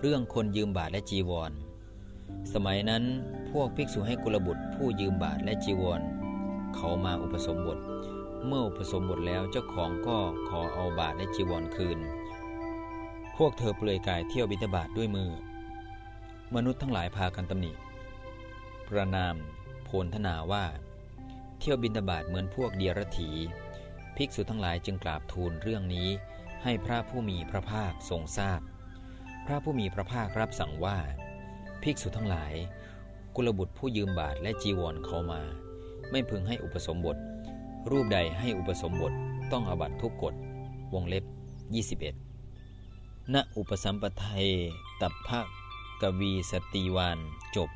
เรื่องคนยืมบาทและจีวร สมัยนั้นพวกภิกษุให้กุลบุตรผู้ยืมบาทและจีวร เขามาอุปสมบท เมื่ออุปสมบทแล้วเจ้าของก็ขอเอาบาทและจีวรคืน พวกเธอเปลือยกายเที่ยวบิณฑบาตด้วยมือ มนุษย์ทั้งหลายพากันตำหนิ ประนามโพลธนาว่า เที่ยวบิณฑบาตเหมือนพวกเดียรถีภิกษุทั้งหลายจึงกราบทูลเรื่องนี้ให้พระผู้มีพระภาคทรงทราบ พระผู้มีพระภาครับสั่งว่า ภิกษุทั้งหลาย กุลบุตรผู้ยืมบาทและจีวรเขามา ไม่พึงให้อุปสมบท รูปใดให้อุปสมบทต้องอบัตทุกกฎวงเล็บ 21ณอุปสัมปทยตัพพะกวีสตรีวานจบ